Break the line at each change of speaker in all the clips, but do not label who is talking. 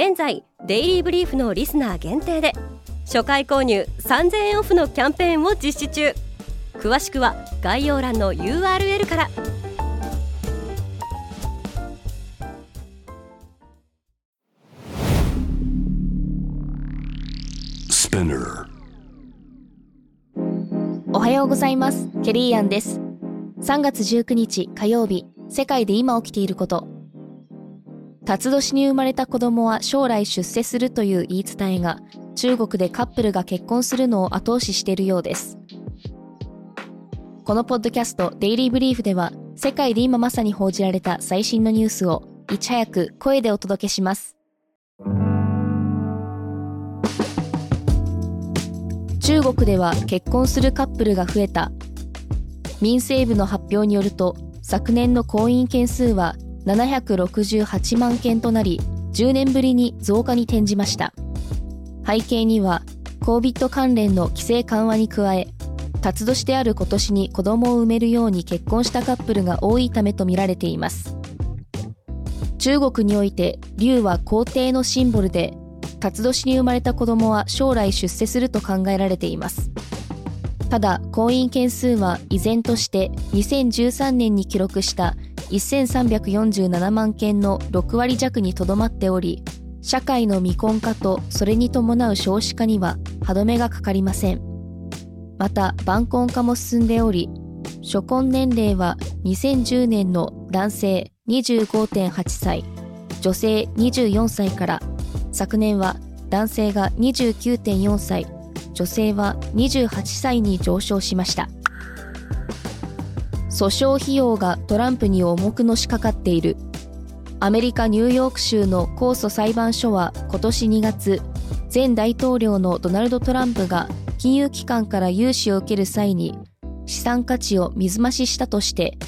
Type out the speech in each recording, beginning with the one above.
現在デイリーブリーフのリスナー限定で初回購入3000円オフのキャンペーンを実施中。詳しくは概要欄の URL から。
おはようございます。ケリーアンです。3月19日火曜日世界で今起きていること辰年に生まれた子供は将来出世するという言い伝えが中国でカップルが結婚するのを後押ししているようです。このポッドキャストデイリーブリーフでは世界で今まさに報じられた最新のニュースをいち早く声でお届けします。中国では結婚するカップルが増えた。民政部の発表によると昨年の婚姻件数は768万件となり10年ぶりに増加に転じました。背景には COVID 関連の規制緩和に加え辰年である今年に子供を産めるように結婚したカップルが多いためとみられています中国において竜は皇帝のシンボルで辰年に生まれた子供は将来出世すると考えられていますただ婚姻件数は依然として2013年に記録した1347万件の6割弱にとどまっており社会の未婚化とそれに伴う少子化には歯止めがかかりません。また晩婚化も進んでおり初婚年齢は2010年の男性25.8歳女性24歳から昨年は男性が29.4歳女性は28歳に上昇しました。訴訟費用がトランプに重くのしかかっている。アメリカ・ニューヨーク州の控訴裁判所は今年2月前大統領のドナルド・トランプが金融機関から融資を受ける際に資産価値を水増ししたとして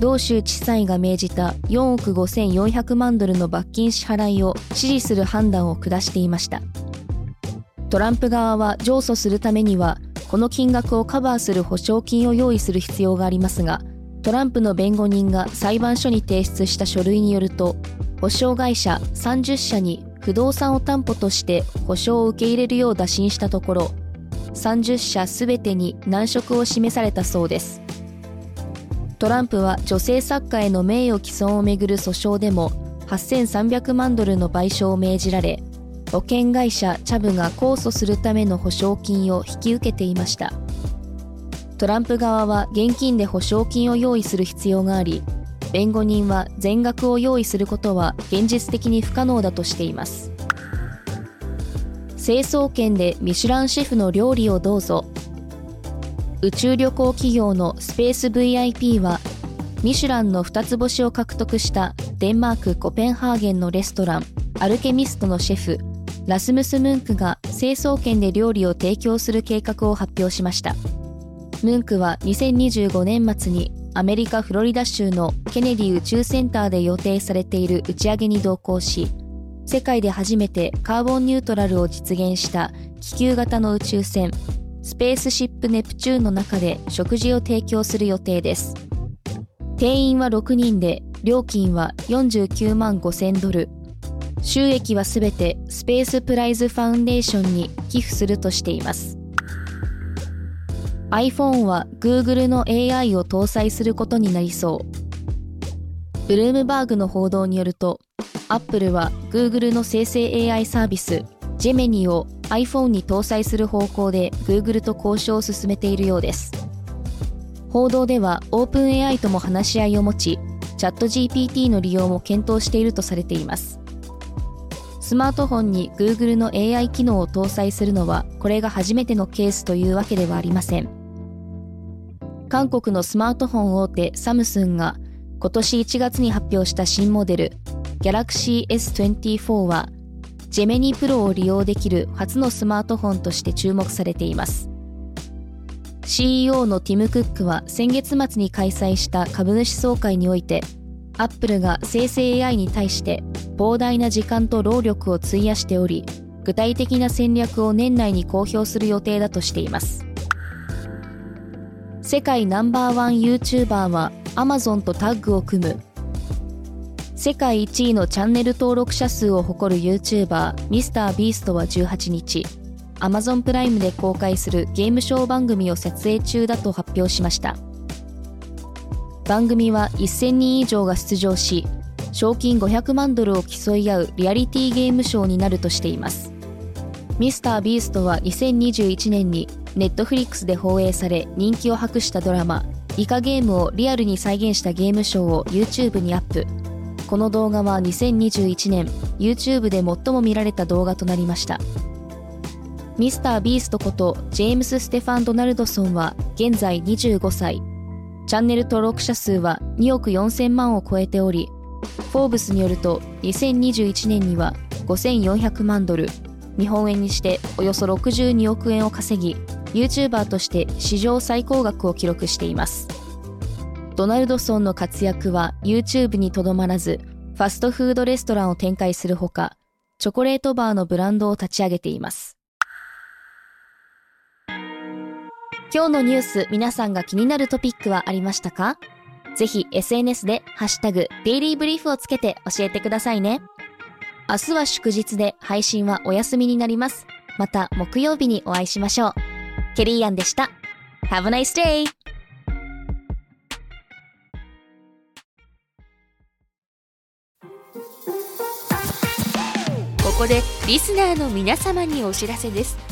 同州地裁が命じた4億5400万ドルの罰金支払いを支持する判断を下していました。トランプ側は上訴するためにはこの金額をカバーする保証金を用意する必要がありますがトランプの弁護人が裁判所に提出した書類によると保証会社30社に不動産を担保として保証を受け入れるよう打診したところ30社すべてに難色を示されたそうです。トランプは女性作家への名誉毀損をめぐる訴訟でも8300万ドルの賠償を命じられ保険会社チャブが控訴するための保証金を引き受けていました。トランプ側は現金で保証金を用意する必要があり弁護人は全額を用意することは現実的に不可能だとしています。成層圏でミシュランシェフの料理をどうぞ。宇宙旅行企業のスペース VIP はミシュランの2つ星を獲得したデンマーク・コペンハーゲンのレストランアルケミストのシェフラスムス・ムンクが成層圏で料理を提供する計画を発表しました。ムンクは2025年末にアメリカ・フロリダ州のケネディ宇宙センターで予定されている打ち上げに同行し、世界で初めてカーボンニュートラルを実現した気球型の宇宙船、スペースシップネプチューンの中で食事を提供する予定です。定員は6人で、料金は49万5000ドル。収益はすべてスペースプライズファウンデーションに寄付するとしています。iPhone は Google の AI を搭載することになりそう。ブルームバーグの報道によると、Apple は Google の生成 AI サービス Gemini を iPhone に搭載する方向で Google と交渉を進めているようです。報道では OpenAI とも話し合いを持ち、チャット GPT の利用も検討しているとされています。スマートフォンに Google の AI 機能を搭載するのはこれが初めてのケースというわけではありません。韓国のスマートフォン大手サムスンが今年1月に発表した新モデル Galaxy S24 はジェメニプロを利用できる初のスマートフォンとして注目されています CEO のティム・クックは先月末に開催した株主総会においてアップルが生成 AI に対して膨大な時間と労力を費やしており具体的な戦略を年内に公表する予定だとしています。世界ナンバーワン YouTuber は Amazon とタッグを組む。世界1位のチャンネル登録者数を誇る YouTuber ミスタービーストは18日 Amazon プライムで公開するゲームショー番組を撮影中だと発表しました。番組は1000人以上が出場し賞金500万ドルを競い合うリアリティゲームショーになるとしています。ミスタービーストは2021年にネットフリックスで放映され人気を博したドラマイカゲームをリアルに再現したゲームショーを YouTube にアップ。この動画は2021年 YouTube で最も見られた動画となりました。ミスタービーストことジェームス・ステファン・ドナルドソンは現在25歳。チャンネル登録者数は2億4000万を超えておりフォーブスによると2021年には5400万ドル日本円にしておよそ62億円を稼ぎ YouTuber として史上最高額を記録しています。ドナルドソンの活躍は YouTube にとどまらずファストフードレストランを展開するほかチョコレートバーのブランドを立ち上げています。今日のニュース皆さんが気になるトピックはありましたか？ぜひ SNS でハッシュタグデイリーブリーフをつけて教えてくださいね。明日は祝日で配信はお休みになります。また木曜日にお会いしましょう。ケリーアンでした。Have a nice day!
ここでリスナーの皆様にお知らせです。